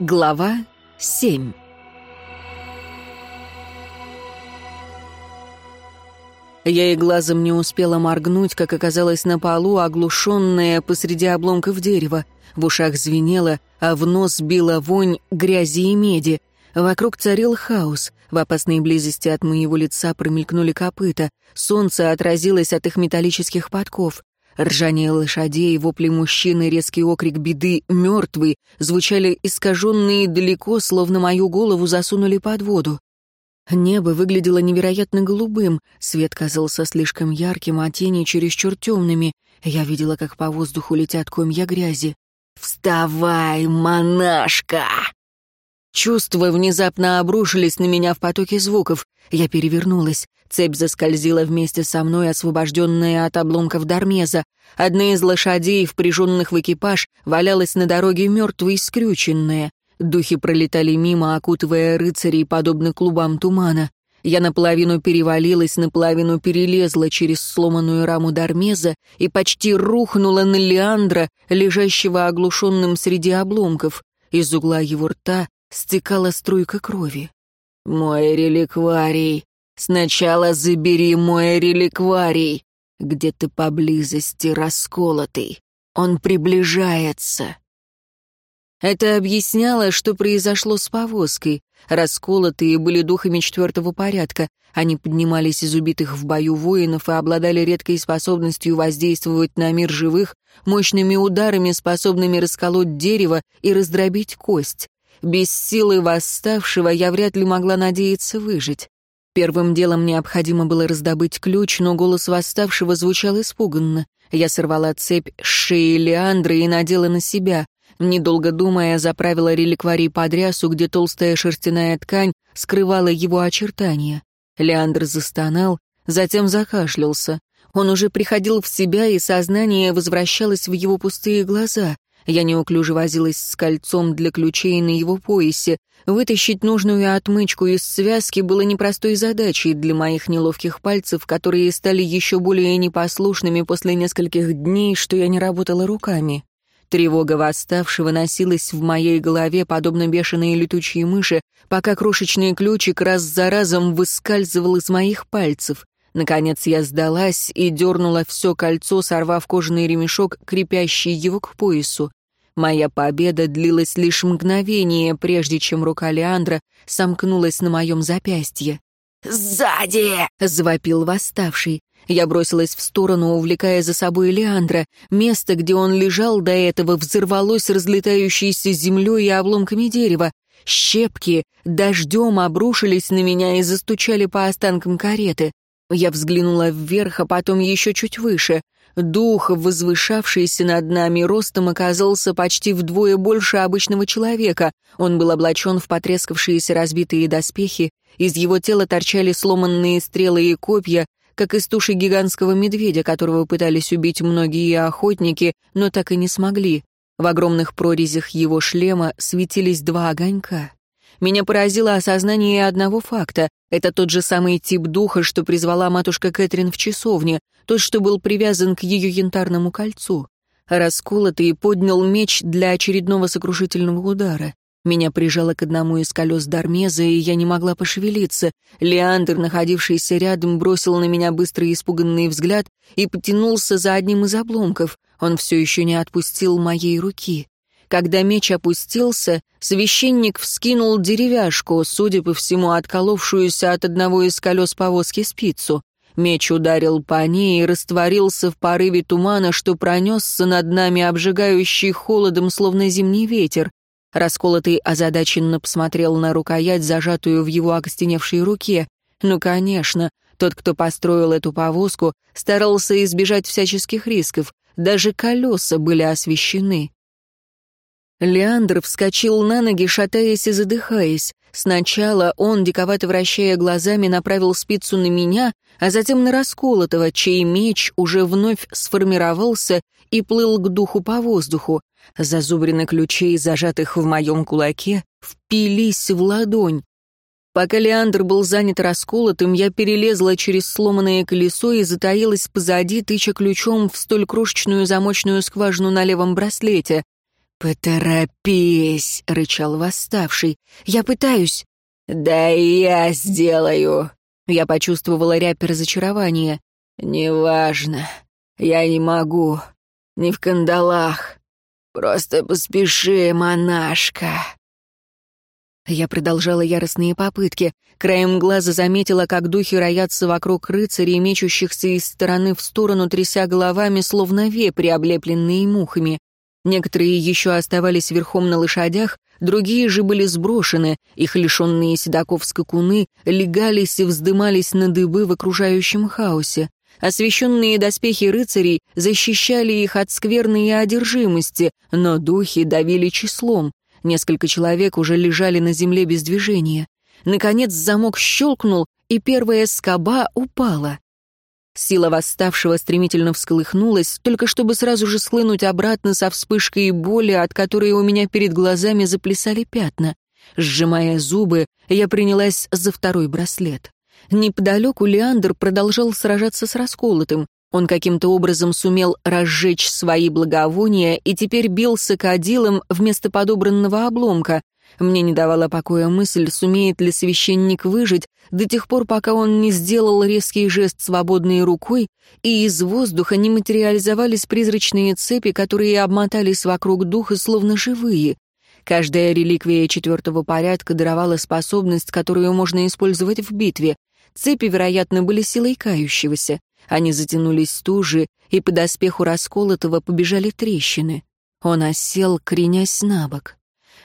Глава 7 Я и глазом не успела моргнуть, как оказалась на полу, оглушенная посреди обломков дерева. В ушах звенело, а в нос била вонь грязи и меди. Вокруг царил хаос. В опасной близости от моего лица промелькнули копыта. Солнце отразилось от их металлических подков. Ржание лошадей, вопли мужчины, резкий окрик беды «мертвый» звучали искаженные далеко, словно мою голову засунули под воду. Небо выглядело невероятно голубым, свет казался слишком ярким, а тени чересчур темными. Я видела, как по воздуху летят комья грязи. «Вставай, монашка!» Чувства внезапно обрушились на меня в потоке звуков. Я перевернулась. Цепь заскользила вместе со мной, освобожденная от обломков Дармеза. Одна из лошадей, впряженных в экипаж, валялась на дороге мертвой скрюченная. Духи пролетали мимо, окутывая рыцарей, подобно клубам тумана. Я наполовину перевалилась, наполовину перелезла через сломанную раму Дармеза и почти рухнула на Леандра, лежащего оглушенным среди обломков. Из угла его рта стекала струйка крови. «Мой реликварий! Сначала забери мой реликварий! Где-то поблизости расколотый. Он приближается!» Это объясняло, что произошло с повозкой. Расколотые были духами четвертого порядка. Они поднимались из убитых в бою воинов и обладали редкой способностью воздействовать на мир живых, мощными ударами, способными расколоть дерево и раздробить кость. Без силы восставшего я вряд ли могла надеяться выжить. Первым делом необходимо было раздобыть ключ, но голос восставшего звучал испуганно. Я сорвала цепь с шеи Леандры и надела на себя. Недолго думая, заправила реликварий под рясу, где толстая шерстяная ткань скрывала его очертания. Леандр застонал, затем закашлялся. Он уже приходил в себя, и сознание возвращалось в его пустые глаза. Я неуклюже возилась с кольцом для ключей на его поясе. Вытащить нужную отмычку из связки было непростой задачей для моих неловких пальцев, которые стали еще более непослушными после нескольких дней, что я не работала руками. Тревога восставшего носилась в моей голове, подобно бешеной летучей мыши, пока крошечный ключик раз за разом выскальзывал из моих пальцев. Наконец я сдалась и дернула все кольцо, сорвав кожаный ремешок, крепящий его к поясу. Моя победа длилась лишь мгновение, прежде чем рука Леандра сомкнулась на моем запястье. «Сзади!» — завопил восставший. Я бросилась в сторону, увлекая за собой Леандра. Место, где он лежал до этого, взорвалось разлетающейся землей и обломками дерева. Щепки дождем обрушились на меня и застучали по останкам кареты. Я взглянула вверх, а потом еще чуть выше. Дух, возвышавшийся над нами ростом, оказался почти вдвое больше обычного человека. Он был облачен в потрескавшиеся разбитые доспехи, из его тела торчали сломанные стрелы и копья, как из туши гигантского медведя, которого пытались убить многие охотники, но так и не смогли. В огромных прорезях его шлема светились два огонька. Меня поразило осознание одного факта. Это тот же самый тип духа, что призвала матушка Кэтрин в часовне, тот, что был привязан к ее янтарному кольцу. Расколотый поднял меч для очередного сокрушительного удара. Меня прижало к одному из колес Дармеза, и я не могла пошевелиться. Леандр, находившийся рядом, бросил на меня быстрый испуганный взгляд и потянулся за одним из обломков. Он все еще не отпустил моей руки. Когда меч опустился, священник вскинул деревяшку, судя по всему, отколовшуюся от одного из колес повозки спицу. Меч ударил по ней и растворился в порыве тумана, что пронесся над нами, обжигающий холодом, словно зимний ветер. Расколотый озадаченно посмотрел на рукоять, зажатую в его окостеневшей руке. Ну, конечно, тот, кто построил эту повозку, старался избежать всяческих рисков. Даже колеса были освещены. Леандр вскочил на ноги, шатаясь и задыхаясь. Сначала он, диковато вращая глазами, направил спицу на меня, а затем на расколотого, чей меч уже вновь сформировался и плыл к духу по воздуху. Зазубрины ключей, зажатых в моем кулаке, впились в ладонь. Пока Леандр был занят расколотым, я перелезла через сломанное колесо и затаилась позади, тыча ключом в столь крошечную замочную скважину на левом браслете. «Поторопись!» — рычал восставший. «Я пытаюсь!» «Да я сделаю!» Я почувствовала рябь разочарования. «Неважно. Я не могу. Не в кандалах. Просто поспеши, монашка!» Я продолжала яростные попытки. Краем глаза заметила, как духи роятся вокруг рыцарей, мечущихся из стороны в сторону, тряся головами, словно вепри, облепленные мухами. Некоторые еще оставались верхом на лошадях, другие же были сброшены, их лишенные седаков скакуны легались и вздымались на дыбы в окружающем хаосе. Освещенные доспехи рыцарей защищали их от скверной и одержимости, но духи давили числом. Несколько человек уже лежали на земле без движения. Наконец замок щелкнул, и первая скоба упала. Сила восставшего стремительно всколыхнулась, только чтобы сразу же схлынуть обратно со вспышкой боли, от которой у меня перед глазами заплясали пятна. Сжимая зубы, я принялась за второй браслет. Неподалеку Леандр продолжал сражаться с расколотым. Он каким-то образом сумел разжечь свои благовония и теперь бился кадилом вместо подобранного обломка. Мне не давала покоя мысль, сумеет ли священник выжить до тех пор, пока он не сделал резкий жест свободной рукой, и из воздуха не материализовались призрачные цепи, которые обмотались вокруг духа, словно живые. Каждая реликвия четвертого порядка даровала способность, которую можно использовать в битве. Цепи, вероятно, были силой кающегося. Они затянулись туже, и по доспеху расколотого побежали трещины. Он осел, кренясь на бок.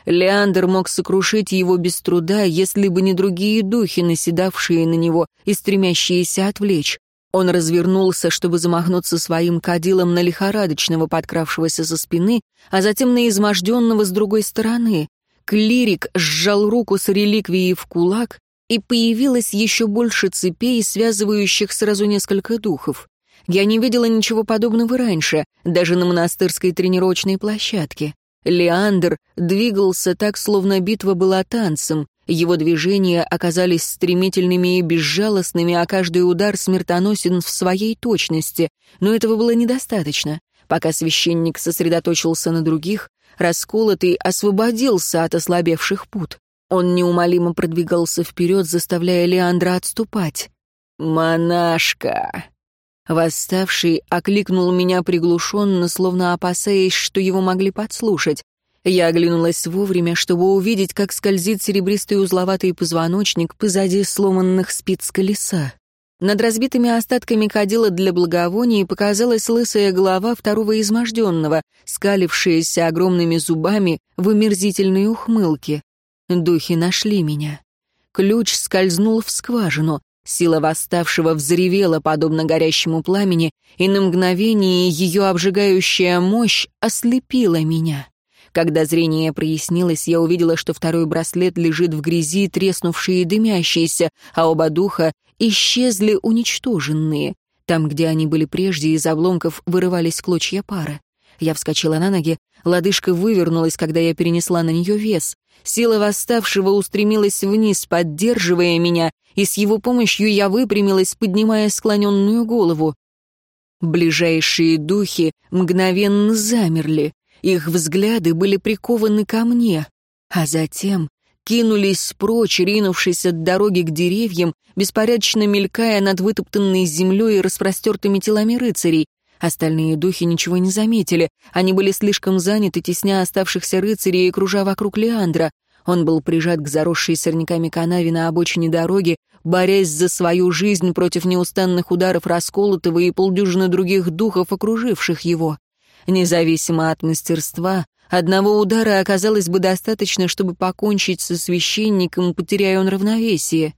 Леандр мог сокрушить его без труда, если бы не другие духи, наседавшие на него и стремящиеся отвлечь. Он развернулся, чтобы замахнуться своим кадилом на лихорадочного, подкравшегося со спины, а затем на изможденного с другой стороны. Клирик сжал руку с реликвией в кулак, и появилось еще больше цепей, связывающих сразу несколько духов. Я не видела ничего подобного раньше, даже на монастырской тренировочной площадке. Леандр двигался так, словно битва была танцем. Его движения оказались стремительными и безжалостными, а каждый удар смертоносен в своей точности. Но этого было недостаточно. Пока священник сосредоточился на других, расколотый освободился от ослабевших пут. Он неумолимо продвигался вперед, заставляя Леандра отступать. «Монашка!» Восставший окликнул меня приглушенно, словно опасаясь, что его могли подслушать. Я оглянулась вовремя, чтобы увидеть, как скользит серебристый узловатый позвоночник позади сломанных спиц колеса. Над разбитыми остатками кадила для благовоний показалась лысая голова второго изможденного, скалившаяся огромными зубами в омерзительной ухмылке. Духи нашли меня. Ключ скользнул в скважину. Сила восставшего взревела, подобно горящему пламени, и на мгновение ее обжигающая мощь ослепила меня. Когда зрение прояснилось, я увидела, что второй браслет лежит в грязи, треснувший и дымящийся, а оба духа исчезли уничтоженные. Там, где они были прежде, из обломков вырывались клочья пара. Я вскочила на ноги, лодыжка вывернулась, когда я перенесла на нее вес. Сила восставшего устремилась вниз, поддерживая меня, и с его помощью я выпрямилась, поднимая склоненную голову. Ближайшие духи мгновенно замерли, их взгляды были прикованы ко мне, а затем кинулись прочь, ринувшись от дороги к деревьям, беспорядочно мелькая над вытоптанной землей и распростертыми телами рыцарей. Остальные духи ничего не заметили. Они были слишком заняты, тесня оставшихся рыцарей и кружа вокруг Леандра. Он был прижат к заросшей сорняками канаве на обочине дороги, борясь за свою жизнь против неустанных ударов расколотого и полдюжины других духов, окруживших его. Независимо от мастерства, одного удара оказалось бы достаточно, чтобы покончить со священником, потеряя он равновесие.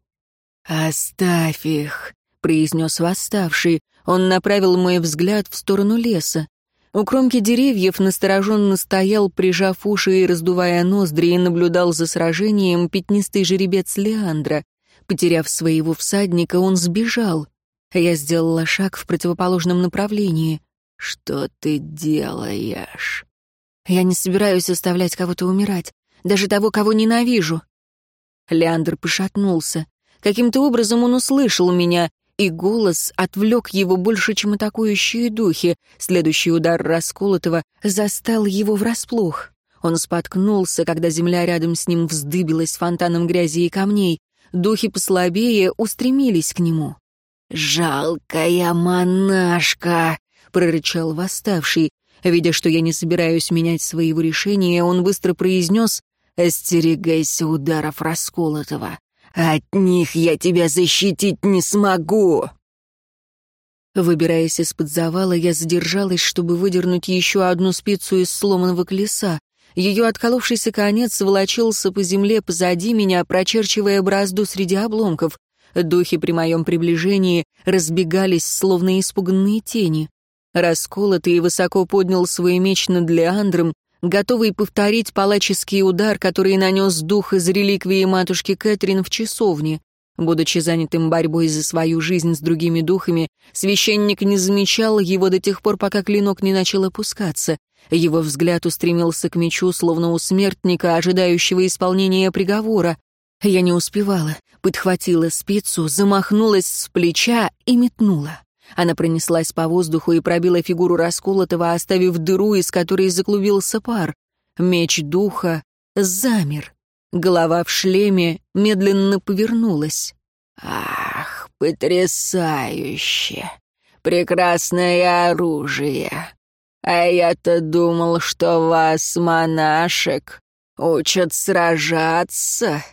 «Оставь их», — произнес восставший. Он направил мой взгляд в сторону леса. У кромки деревьев настороженно стоял, прижав уши и раздувая ноздри, и наблюдал за сражением пятнистый жеребец Леандра. Потеряв своего всадника, он сбежал. Я сделала шаг в противоположном направлении. «Что ты делаешь?» «Я не собираюсь оставлять кого-то умирать, даже того, кого ненавижу». Леандр пошатнулся. Каким-то образом он услышал меня, и голос отвлек его больше, чем атакующие духи. Следующий удар расколотого застал его врасплох. Он споткнулся, когда земля рядом с ним вздыбилась фонтаном грязи и камней. Духи послабее устремились к нему. «Жалкая монашка!» — прорычал восставший. Видя, что я не собираюсь менять своего решения, он быстро произнес «Остерегайся ударов расколотого. От них я тебя защитить не смогу!» Выбираясь из-под завала, я задержалась, чтобы выдернуть еще одну спицу из сломанного колеса. Ее отколовшийся конец волочился по земле позади меня, прочерчивая бразду среди обломков. Духи при моем приближении разбегались, словно испуганные тени. Расколотый высоко поднял свой меч над Леандром, готовый повторить палаческий удар, который нанес дух из реликвии матушки Кэтрин в часовне. Будучи занятым борьбой за свою жизнь с другими духами, священник не замечал его до тех пор, пока клинок не начал опускаться. Его взгляд устремился к мечу, словно у смертника, ожидающего исполнения приговора. Я не успевала, подхватила спицу, замахнулась с плеча и метнула. Она пронеслась по воздуху и пробила фигуру расколотого, оставив дыру, из которой заклубился пар. Меч духа замер. Голова в шлеме медленно повернулась. «Ах, потрясающе! Прекрасное оружие! А я-то думал, что вас, монашек, учат сражаться!»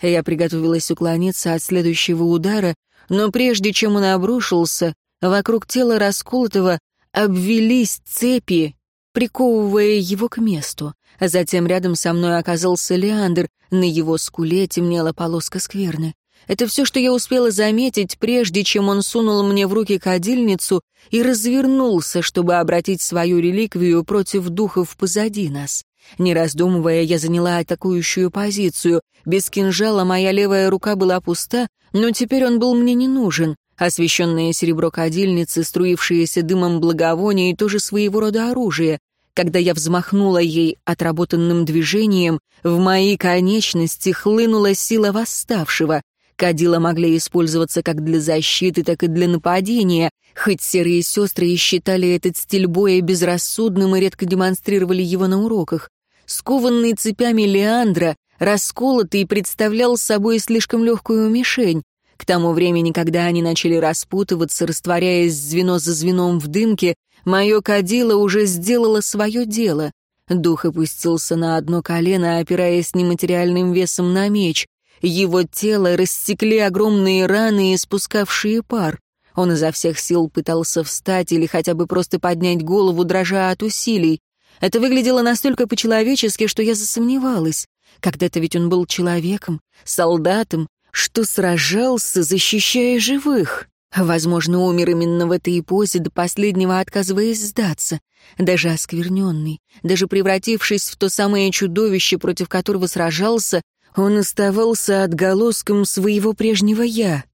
Я приготовилась уклониться от следующего удара, но прежде чем он обрушился, вокруг тела расколотого обвелись цепи, приковывая его к месту. А затем рядом со мной оказался Леандр, на его скуле темнела полоска скверны. Это все, что я успела заметить, прежде чем он сунул мне в руки кадильницу и развернулся, чтобы обратить свою реликвию против духов позади нас. Не раздумывая, я заняла атакующую позицию. Без кинжала моя левая рука была пуста, но теперь он был мне не нужен. Освещенное серебро кадильницы, струившееся дымом благовония, тоже своего рода оружие. Когда я взмахнула ей отработанным движением, в мои конечности хлынула сила восставшего. Кадила могли использоваться как для защиты, так и для нападения, хоть серые сестры и считали этот стиль боя безрассудным и редко демонстрировали его на уроках. Скованный цепями Леандра, расколотый, представлял собой слишком легкую мишень. К тому времени, когда они начали распутываться, растворяясь звено за звеном в дымке, мое кадило уже сделало свое дело. Дух опустился на одно колено, опираясь нематериальным весом на меч. Его тело рассекли огромные раны, испускавшие пар. Он изо всех сил пытался встать или хотя бы просто поднять голову, дрожа от усилий. Это выглядело настолько по-человечески, что я засомневалась. Когда-то ведь он был человеком, солдатом, что сражался, защищая живых. Возможно, умер именно в этой позе, до последнего отказываясь сдаться. Даже оскверненный, даже превратившись в то самое чудовище, против которого сражался, он оставался отголоском своего прежнего «я».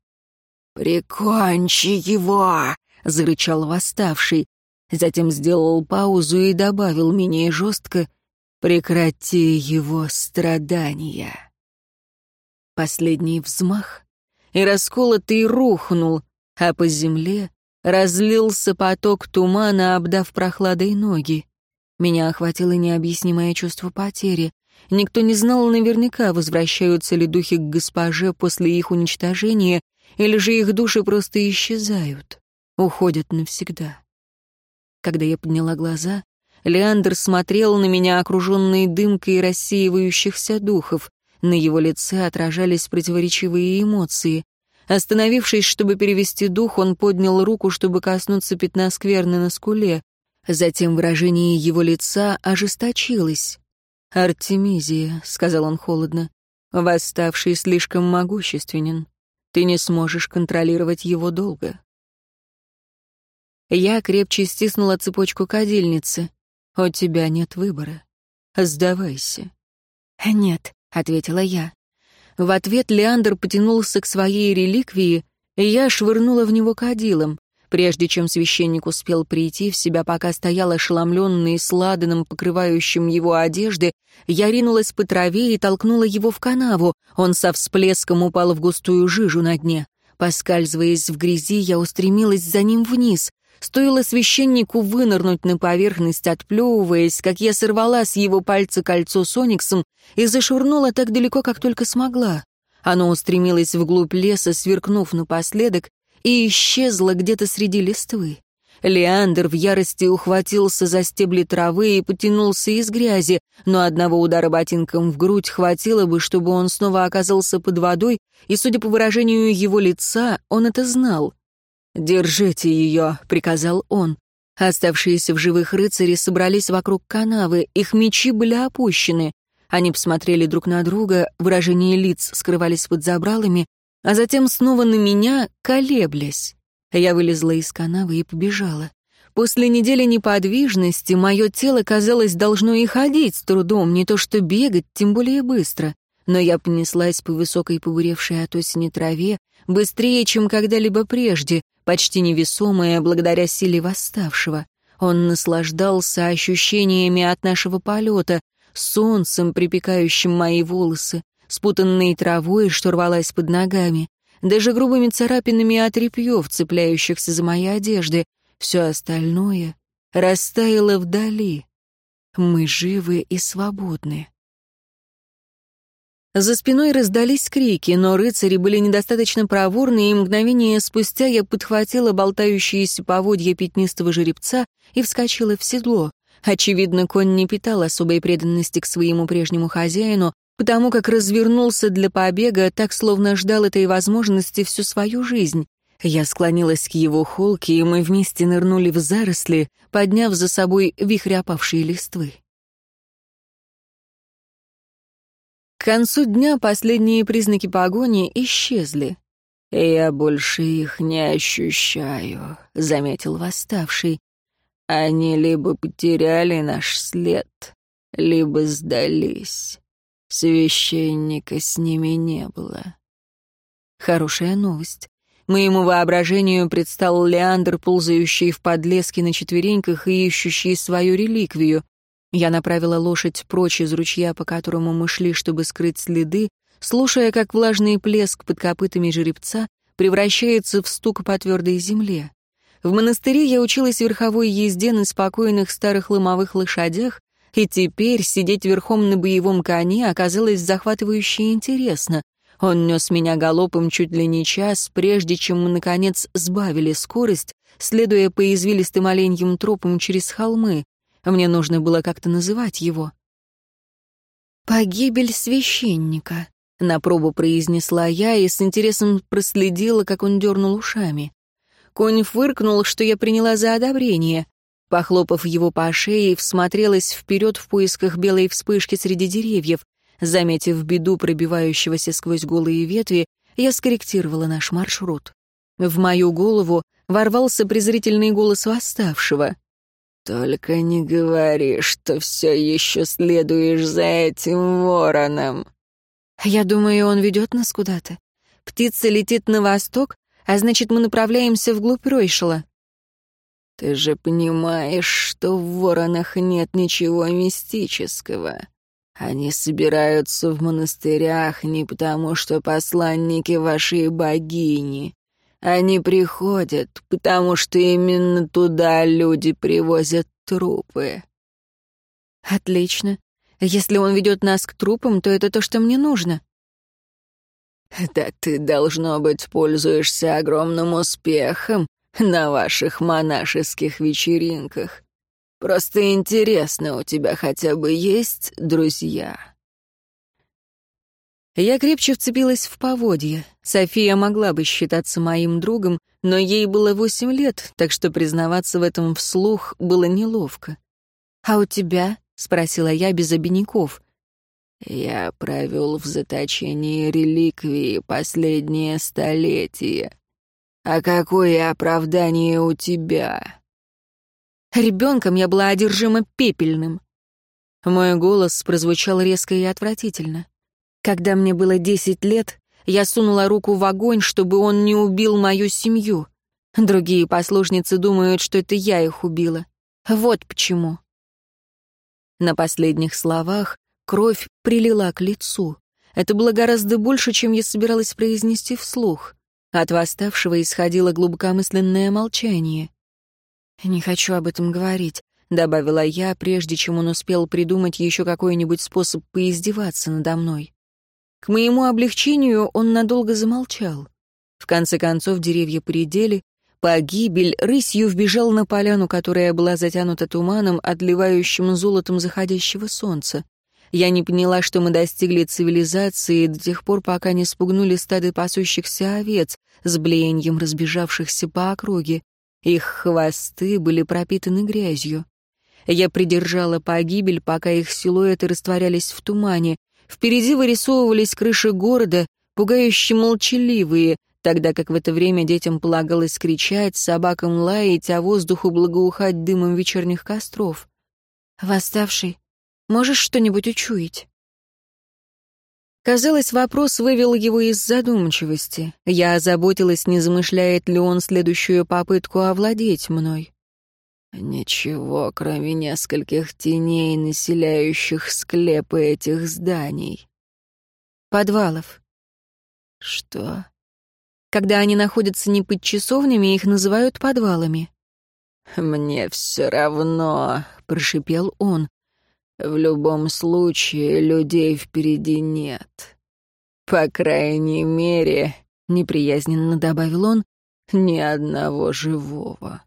«Прикончи его!» — зарычал восставший. Затем сделал паузу и добавил менее жестко «Прекрати его страдания». Последний взмах, и расколотый рухнул, а по земле разлился поток тумана, обдав прохладой ноги. Меня охватило необъяснимое чувство потери. Никто не знал наверняка, возвращаются ли духи к госпоже после их уничтожения, или же их души просто исчезают, уходят навсегда. Когда я подняла глаза, Леандр смотрел на меня, окруженный дымкой рассеивающихся духов. На его лице отражались противоречивые эмоции. Остановившись, чтобы перевести дух, он поднял руку, чтобы коснуться пятна скверны на скуле. Затем выражение его лица ожесточилось. «Артемизия», — сказал он холодно, — «восставший слишком могущественен. Ты не сможешь контролировать его долго». Я крепче стиснула цепочку кадильницы. «У тебя нет выбора. Сдавайся». «Нет», ответила я. В ответ Леандр потянулся к своей реликвии, и я швырнула в него кадилом. Прежде чем священник успел прийти в себя, пока стоял ошеломленный с ладаном, покрывающим его одежды, я ринулась по траве и толкнула его в канаву. Он со всплеском упал в густую жижу на дне. Поскальзываясь в грязи, я устремилась за ним вниз. Стоило священнику вынырнуть на поверхность, отплевываясь, как я сорвала с его пальца кольцо с ониксом и зашурнула так далеко, как только смогла. Оно устремилось вглубь леса, сверкнув напоследок, и исчезло где-то среди листвы. Леандр в ярости ухватился за стебли травы и потянулся из грязи, но одного удара ботинком в грудь хватило бы, чтобы он снова оказался под водой, и, судя по выражению его лица, он это знал. «Держите ее», — приказал он. Оставшиеся в живых рыцари собрались вокруг канавы, их мечи были опущены. Они посмотрели друг на друга, выражения лиц скрывались под забралами, а затем снова на меня, колеблясь. Я вылезла из канавы и побежала. После недели неподвижности мое тело, казалось, должно и ходить с трудом, не то что бегать, тем более быстро. Но я понеслась по высокой побуревшей от осени траве, быстрее, чем когда-либо прежде, почти невесомая благодаря силе восставшего. Он наслаждался ощущениями от нашего полета, солнцем, припекающим мои волосы, спутанной травой, что рвалась под ногами, даже грубыми царапинами от репьев, цепляющихся за мои одежды. Все остальное растаяло вдали. Мы живы и свободны. За спиной раздались крики, но рыцари были недостаточно проворны, и мгновение спустя я подхватила болтающиеся поводья пятнистого жеребца и вскочила в седло. Очевидно, конь не питал особой преданности к своему прежнему хозяину, потому как развернулся для побега, так словно ждал этой возможности всю свою жизнь. Я склонилась к его холке, и мы вместе нырнули в заросли, подняв за собой вихрь опавшей листвы. К концу дня последние признаки погони исчезли. «Я больше их не ощущаю», — заметил восставший. Они либо потеряли наш след, либо сдались. Священника с ними не было. Хорошая новость. Моему воображению предстал Леандр, ползающий в подлеске на четвереньках и ищущий свою реликвию. Я направила лошадь прочь из ручья, по которому мы шли, чтобы скрыть следы, слушая, как влажный плеск под копытами жеребца превращается в стук по твердой земле. В монастыре я училась верховой езде на спокойных старых ломовых лошадях, и теперь сидеть верхом на боевом коне оказалось захватывающе интересно. Он нес меня галопом чуть ли не час, прежде чем мы, наконец, сбавили скорость, следуя по извилистым оленьим тропам через холмы. Мне нужно было как-то называть его. «Погибель священника», — на пробу произнесла я и с интересом проследила, как он дернул ушами. Конь фыркнул, что я приняла за одобрение. Похлопав его по шее, всмотрелась вперед в поисках белой вспышки среди деревьев. Заметив беду пробивающегося сквозь голые ветви, я скорректировала наш маршрут. В мою голову ворвался презрительный голос восставшего. «Только не говори, что все еще следуешь за этим вороном». «Я думаю, он ведет нас куда-то. Птица летит на восток, а значит, мы направляемся вглубь Ройшела». «Ты же понимаешь, что в воронах нет ничего мистического. Они собираются в монастырях не потому, что посланники вашей богини. Они приходят, потому что именно туда люди привозят трупы». «Отлично. Если он ведет нас к трупам, то это то, что мне нужно». Да ты, должно быть, пользуешься огромным успехом на ваших монашеских вечеринках. Просто интересно, у тебя хотя бы есть друзья?» Я крепче вцепилась в поводья. София могла бы считаться моим другом, но ей было восемь лет, так что признаваться в этом вслух было неловко. «А у тебя?» — спросила я без обиняков. Я провел в заточении реликвии последнее столетие. А какое оправдание у тебя? Ребенком я была одержима пепельным. Мой голос прозвучал резко и отвратительно. Когда мне было десять лет, я сунула руку в огонь, чтобы он не убил мою семью. Другие послушницы думают, что это я их убила. Вот почему. На последних словах Кровь прилила к лицу. Это было гораздо больше, чем я собиралась произнести вслух. От восставшего исходило глубокомысленное молчание. «Не хочу об этом говорить», — добавила я, прежде чем он успел придумать еще какой-нибудь способ поиздеваться надо мной. К моему облегчению он надолго замолчал. В конце концов деревья поредели, погибель рысью вбежал на поляну, которая была затянута туманом, отливающим золотом заходящего солнца. Я не поняла, что мы достигли цивилизации до тех пор, пока не спугнули стады пасущихся овец с блеянием разбежавшихся по округе. Их хвосты были пропитаны грязью. Я придержала погибель, пока их силуэты растворялись в тумане. Впереди вырисовывались крыши города, пугающе молчаливые, тогда как в это время детям полагалось кричать, собакам лаять, а воздуху благоухать дымом вечерних костров. «Восставший, можешь что-нибудь учуять?» Казалось, вопрос вывел его из задумчивости. Я озаботилась, не замышляет ли он следующую попытку овладеть мной. Ничего, кроме нескольких теней, населяющих склепы этих зданий. Подвалов. Что? Когда они находятся не под часовнями, их называют подвалами. «Мне все равно», — прошипел он. В любом случае, людей впереди нет. По крайней мере, — неприязненно добавил он, — ни одного живого.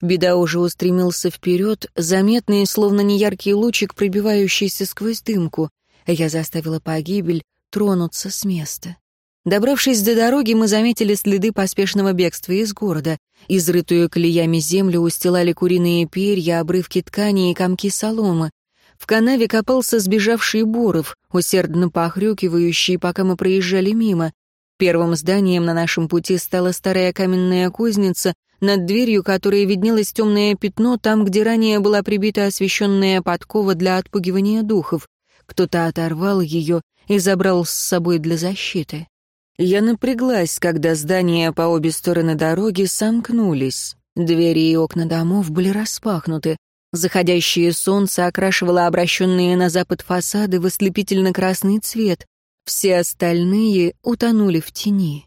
Беда уже устремился вперед, заметный, словно неяркий лучик, пробивающийся сквозь дымку. Я заставила погибель тронуться с места. Добравшись до дороги, мы заметили следы поспешного бегства из города. Изрытую колеями землю устилали куриные перья, обрывки ткани и комки соломы. В канаве копался сбежавший Буров, усердно похрюкивающий, пока мы проезжали мимо. Первым зданием на нашем пути стала старая каменная кузница, над дверью которой виднелось темное пятно там, где ранее была прибита освещенная подкова для отпугивания духов. Кто-то оторвал ее и забрал с собой для защиты. Я напряглась, когда здания по обе стороны дороги сомкнулись. Двери и окна домов были распахнуты. Заходящее солнце окрашивало обращенные на запад фасады в ослепительно-красный цвет. Все остальные утонули в тени.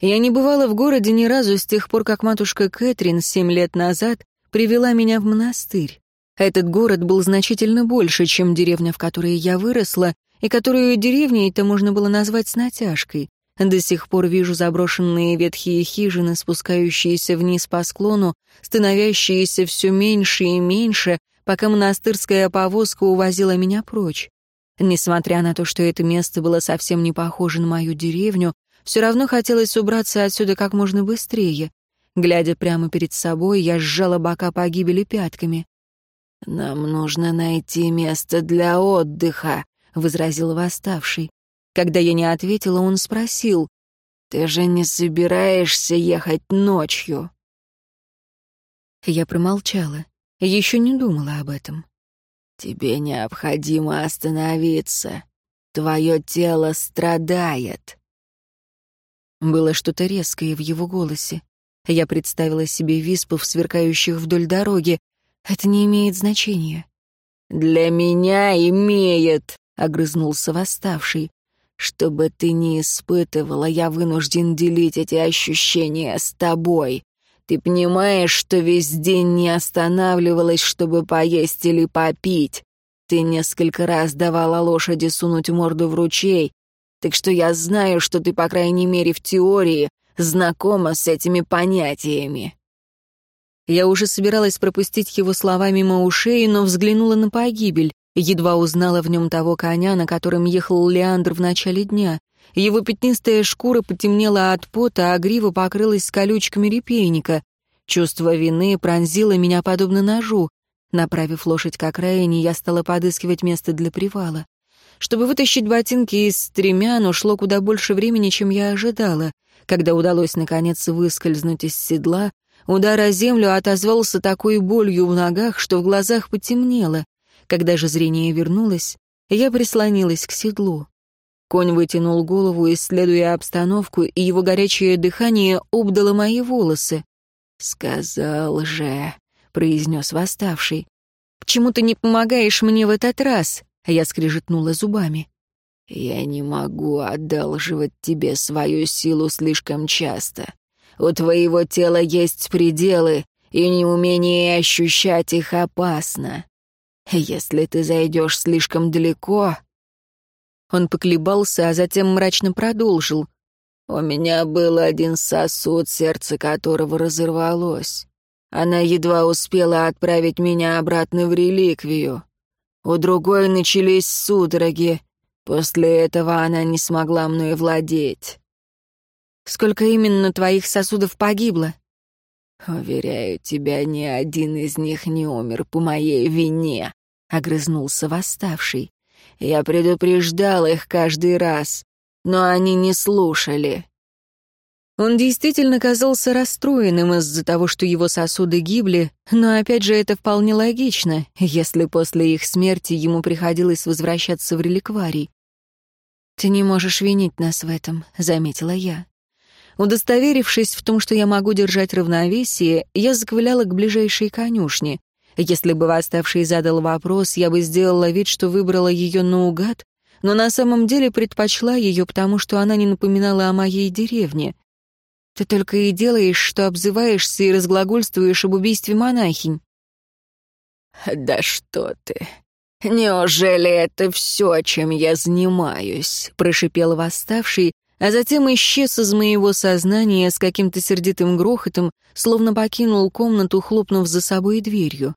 Я не бывала в городе ни разу с тех пор, как матушка Кэтрин семь лет назад привела меня в монастырь. Этот город был значительно больше, чем деревня, в которой я выросла, и которую деревней-то можно было назвать с натяжкой. До сих пор вижу заброшенные ветхие хижины, спускающиеся вниз по склону, становящиеся все меньше и меньше, пока монастырская повозка увозила меня прочь. Несмотря на то, что это место было совсем не похоже на мою деревню, все равно хотелось убраться отсюда как можно быстрее. Глядя прямо перед собой, я сжала бока погибели пятками. «Нам нужно найти место для отдыха», — возразил восставший. Когда я не ответила, он спросил, «Ты же не собираешься ехать ночью?» Я промолчала, еще не думала об этом. «Тебе необходимо остановиться. Твое тело страдает». Было что-то резкое в его голосе. Я представила себе виспов, сверкающих вдоль дороги. Это не имеет значения. «Для меня имеет», — огрызнулся восставший. Что бы ты ни испытывала, я вынужден делить эти ощущения с тобой. Ты понимаешь, что весь день не останавливалась, чтобы поесть или попить. Ты несколько раз давала лошади сунуть морду в ручей, так что я знаю, что ты, по крайней мере, в теории знакома с этими понятиями». Я уже собиралась пропустить его слова мимо ушей, но взглянула на погибель. Едва узнала в нем того коня, на котором ехал Леандр в начале дня. Его пятнистая шкура потемнела от пота, а грива покрылась колючками репейника. Чувство вины пронзило меня подобно ножу. Направив лошадь к окраине, я стала подыскивать место для привала. Чтобы вытащить ботинки из стремян, ушло куда больше времени, чем я ожидала. Когда удалось, наконец, выскользнуть из седла, удар о землю отозвался такой болью в ногах, что в глазах потемнело. Когда же зрение вернулось, я прислонилась к седлу. Конь вытянул голову, исследуя обстановку, и его горячее дыхание обдало мои волосы. «Сказал же», — произнес восставший. «Почему ты не помогаешь мне в этот раз?» — я скрежетнула зубами. «Я не могу одалживать тебе свою силу слишком часто. У твоего тела есть пределы, и неумение ощущать их опасно. Если ты зайдешь слишком далеко...» Он поколебался, а затем мрачно продолжил. «У меня был один сосуд, сердце которого разорвалось. Она едва успела отправить меня обратно в реликвию. У другой начались судороги. После этого она не смогла мной владеть». «Сколько именно твоих сосудов погибло?» «Уверяю тебя, ни один из них не умер по моей вине», — огрызнулся восставший. «Я предупреждал их каждый раз, но они не слушали». Он действительно казался расстроенным из-за того, что его сосуды гибли, но опять же это вполне логично, если после их смерти ему приходилось возвращаться в реликварий. «Ты не можешь винить нас в этом», — заметила я. Удостоверившись в том, что я могу держать равновесие, я заковыляла к ближайшей конюшне. Если бы восставший задал вопрос, я бы сделала вид, что выбрала ее наугад, но на самом деле предпочла ее, потому что она не напоминала о моей деревне. Ты только и делаешь, что обзываешься и разглагольствуешь об убийстве монахинь. «Да что ты! Неужели это все, чем я занимаюсь?» — прошипел восставший, а затем исчез из моего сознания с каким-то сердитым грохотом, словно покинул комнату, хлопнув за собой дверью.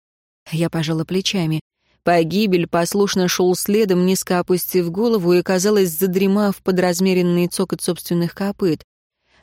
Я пожала плечами. Погибель послушно шел следом, низко опустив голову и, казалось, задремав под размеренный цокот собственных копыт.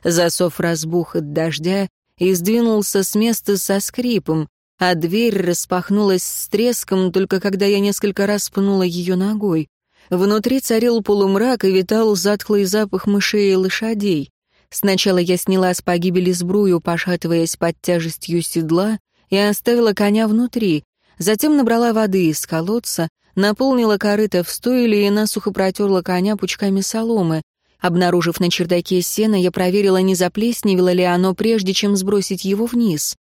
Засов разбух от дождя и сдвинулся с места со скрипом, а дверь распахнулась с треском, только когда я несколько раз пнула ее ногой. Внутри царил полумрак и витал затхлый запах мышей и лошадей. Сначала я сняла с погибели сбрую, пошатываясь под тяжестью седла, и оставила коня внутри. Затем набрала воды из колодца, наполнила корыто в стойле и насухо протерла коня пучками соломы. Обнаружив на чердаке сено, я проверила, не заплесневело ли оно, прежде чем сбросить его вниз.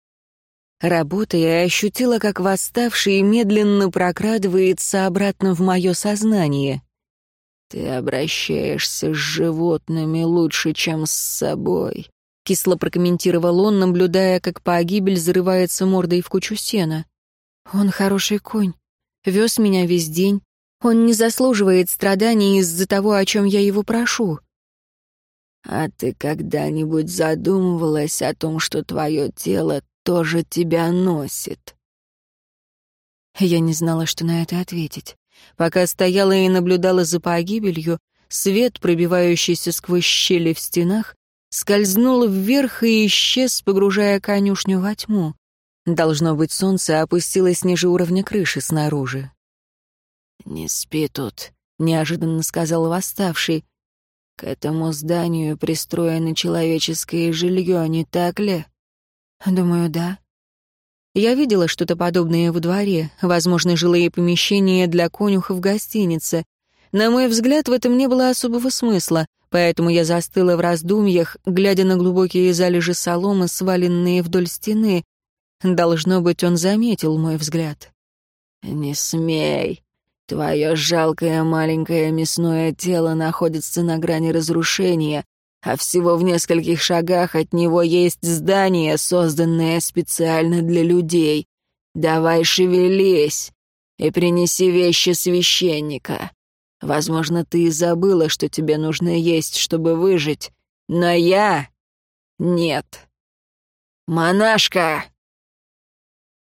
Работая, ощутила, как восставший медленно прокрадывается обратно в мое сознание. «Ты обращаешься с животными лучше, чем с собой», — кисло прокомментировал он, наблюдая, как погибель зарывается мордой в кучу сена. «Он хороший конь. Вез меня весь день. Он не заслуживает страданий из-за того, о чем я его прошу». «А ты когда-нибудь задумывалась о том, что твое тело тоже тебя носит?» Я не знала, что на это ответить. Пока стояла и наблюдала за погибелью, свет, пробивающийся сквозь щели в стенах, скользнул вверх и исчез, погружая конюшню во тьму. Должно быть, солнце опустилось ниже уровня крыши снаружи. «Не спи тут», — неожиданно сказал восставший. «К этому зданию пристроено человеческое жилье, не так ли?» Думаю, да. Я видела что-то подобное во дворе, возможно, жилые помещения для конюха в гостинице. На мой взгляд, в этом не было особого смысла, поэтому я застыла в раздумьях, глядя на глубокие залежи соломы, сваленные вдоль стены. Должно быть, он заметил мой взгляд. «Не смей. Твое жалкое маленькое мясное тело находится на грани разрушения, а всего в нескольких шагах от него есть здание, созданное специально для людей. Давай шевелись и принеси вещи священника. Возможно, ты и забыла, что тебе нужно есть, чтобы выжить, но я... Нет. Монашка!»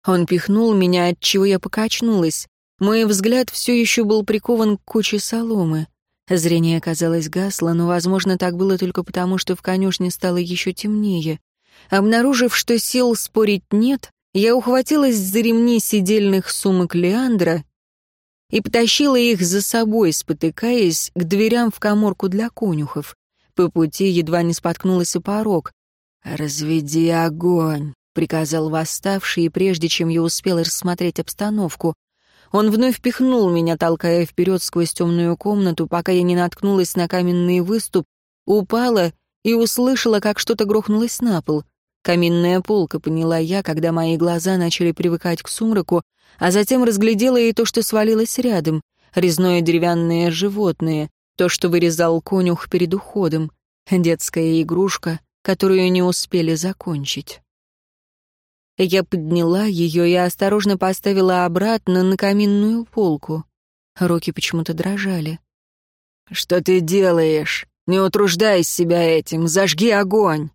Он пихнул меня, от чего я покачнулась. Мой взгляд все еще был прикован к куче соломы. Зрение, казалось, гасло, но, возможно, так было только потому, что в конюшне стало еще темнее. Обнаружив, что сил спорить нет, я ухватилась за ремни сидельных сумок Леандра и потащила их за собой, спотыкаясь, к дверям в коморку для конюхов. По пути едва не споткнулась и порог. «Разведи огонь», — приказал восставший, прежде чем я успела рассмотреть обстановку. Он вновь пихнул меня, толкая вперед сквозь темную комнату, пока я не наткнулась на каменный выступ, упала и услышала, как что-то грохнулось на пол. Каминная полка, поняла я, когда мои глаза начали привыкать к сумраку, а затем разглядела и то, что свалилось рядом. Резное деревянное животное, то, что вырезал конюх перед уходом. Детская игрушка, которую не успели закончить. Я подняла ее и осторожно поставила обратно на каминную полку. Руки почему-то дрожали. «Что ты делаешь? Не утруждай себя этим, зажги огонь!»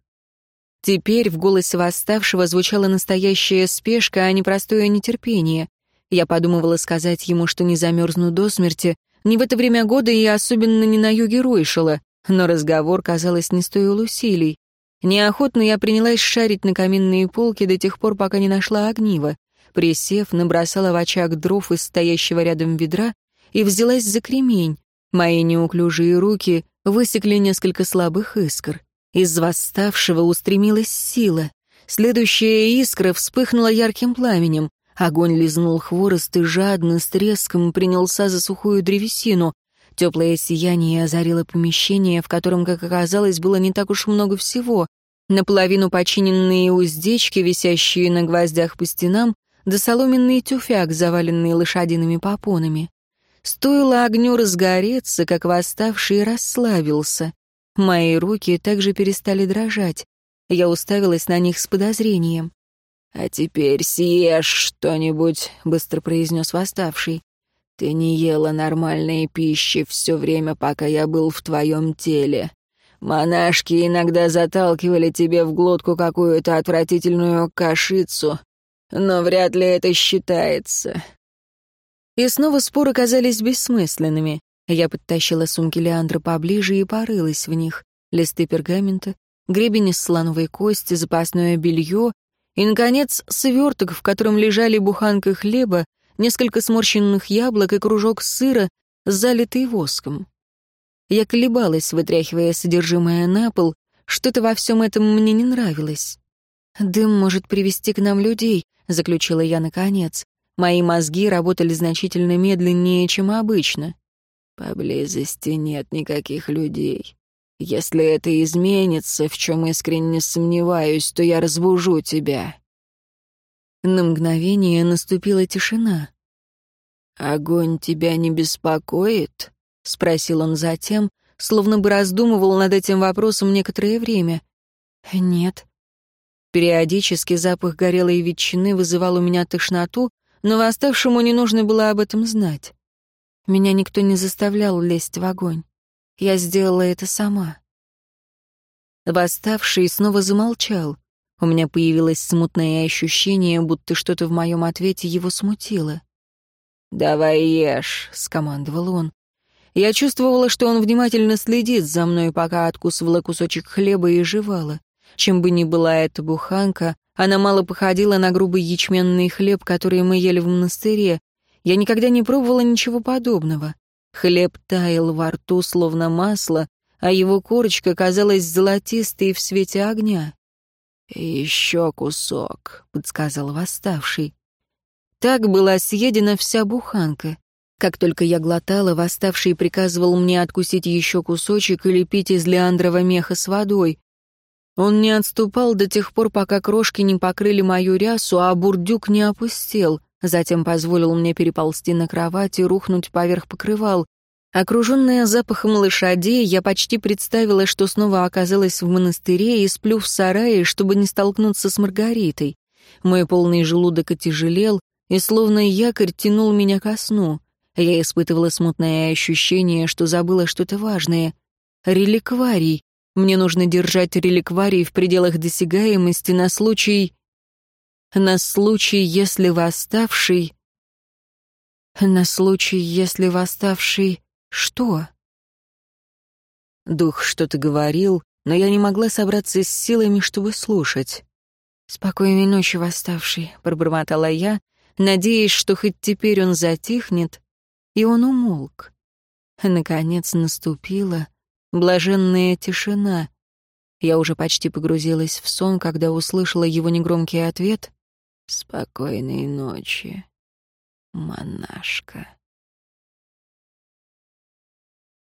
Теперь в голосе восставшего звучала настоящая спешка, а не простое нетерпение. Я подумывала сказать ему, что не замерзну до смерти, не в это время года и особенно не на юге Ройшела, но разговор, казалось, не стоил усилий. Неохотно я принялась шарить на каминные полки до тех пор, пока не нашла огнива. Присев, набросала в очаг дров из стоящего рядом ведра и взялась за кремень. Мои неуклюжие руки высекли несколько слабых искр. Из восставшего устремилась сила. Следующая искра вспыхнула ярким пламенем. Огонь лизнул хворост и жадно, с треском принялся за сухую древесину. Теплое сияние озарило помещение, в котором, как оказалось, было не так уж много всего. Наполовину починенные уздечки, висящие на гвоздях по стенам, да соломенный тюфяк, заваленный лошадиными попонами. Стоило огню разгореться, как восставший расслабился. Мои руки также перестали дрожать. Я уставилась на них с подозрением. «А теперь съешь что-нибудь», — быстро произнес восставший. «Ты не ела нормальной пищи все время, пока я был в твоем теле. Монашки иногда заталкивали тебе в глотку какую-то отвратительную кашицу, но вряд ли это считается». И снова споры казались бессмысленными. Я подтащила сумки Леандра поближе и порылась в них. Листы пергамента, гребень из слоновой кости, запасное белье и, наконец, сверток, в котором лежали буханка хлеба, несколько сморщенных яблок и кружок сыра, залитый воском. Я колебалась, вытряхивая содержимое на пол, что-то во всем этом мне не нравилось. «Дым может привести к нам людей», — заключила я наконец. Мои мозги работали значительно медленнее, чем обычно. Поблизости нет никаких людей. Если это изменится, в чем искренне сомневаюсь, то я разбужу тебя». На мгновение наступила тишина. «Огонь тебя не беспокоит?» — спросил он затем, словно бы раздумывал над этим вопросом некоторое время. «Нет». Периодически запах горелой ветчины вызывал у меня тошноту, но восставшему не нужно было об этом знать. Меня никто не заставлял лезть в огонь. Я сделала это сама. Восставший снова замолчал. У меня появилось смутное ощущение, будто что-то в моем ответе его смутило. «Давай ешь», — скомандовал он. Я чувствовала, что он внимательно следит за мной, пока откусывала кусочек хлеба и жевала. Чем бы ни была эта буханка, она мало походила на грубый ячменный хлеб, который мы ели в монастыре, я никогда не пробовала ничего подобного. Хлеб таял во рту, словно масло, а его корочка казалась золотистой в свете огня. «Еще кусок», — подсказал восставший. Так была съедена вся буханка. Как только я глотала, восставший приказывал мне откусить еще кусочек или пить из леандрова меха с водой. Он не отступал до тех пор, пока крошки не покрыли мою рясу, а бурдюк не опустел. Затем позволил мне переползти на кровать и рухнуть поверх покрывал. Окруженная запахом лошадей, я почти представила, что снова оказалась в монастыре и сплю в сарае, чтобы не столкнуться с Маргаритой. Мой полный желудок отяжелел, и словно якорь тянул меня ко сну. Я испытывала смутное ощущение, что забыла что-то важное. Реликварий. Мне нужно держать реликварий в пределах досягаемости на случай на случай, если восставший... На случай, если восставший... Что? Дух что-то говорил, но я не могла собраться с силами, чтобы слушать. «Спокойной ночи, восставший», — пробормотала я, надеясь, что хоть теперь он затихнет, и он умолк. Наконец наступила блаженная тишина. Я уже почти погрузилась в сон, когда услышала его негромкий ответ, Спокойной ночи, монашка.